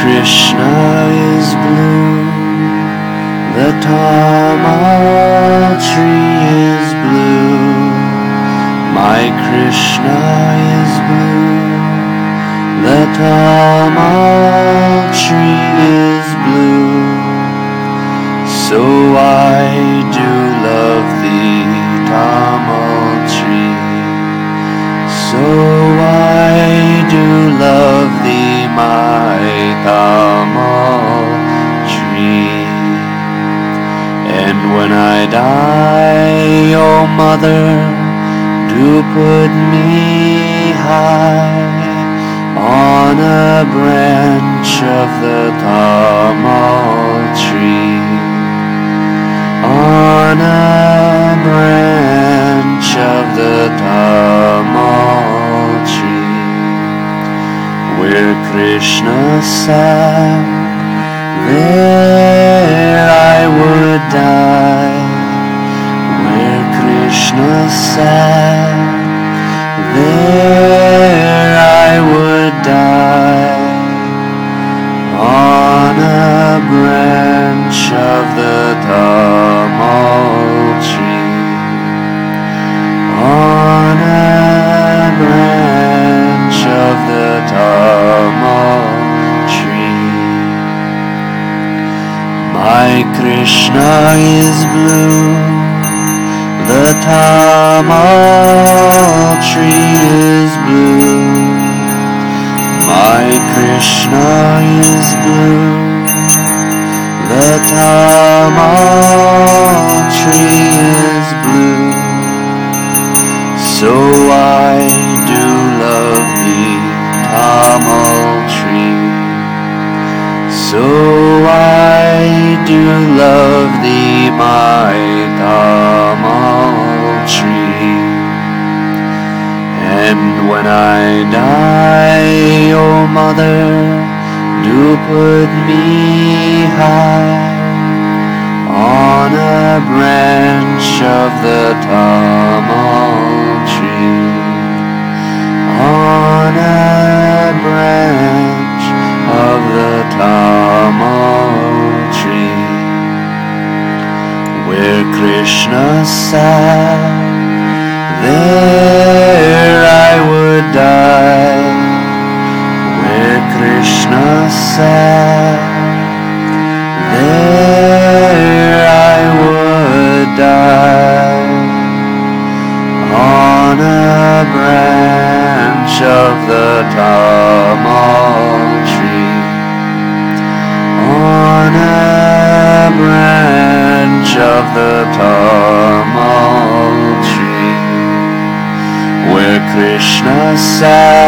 Krishna is blue, the tamal tree is blue. My Krishna is blue, the tamal when I, O mother, do put me high on a branch of the tamal tree. On a branch of the tamal tree, where Krishna sat, there I would die. Krishna sat, there I would die. On a branch of the tamal tree. On a branch of the tamal tree. My Krishna is blue, the tamal tree is blue. My Krishna is blue, the tamal tree is blue. So I do love thee, tamal tree. So I do love thee, my And when I die, oh mother, do put me high on a branch of the tamal tree. On a branch of the tamal tree, where Krishna sat, of the tamal tree. On a branch of the tamal tree where Krishna sat,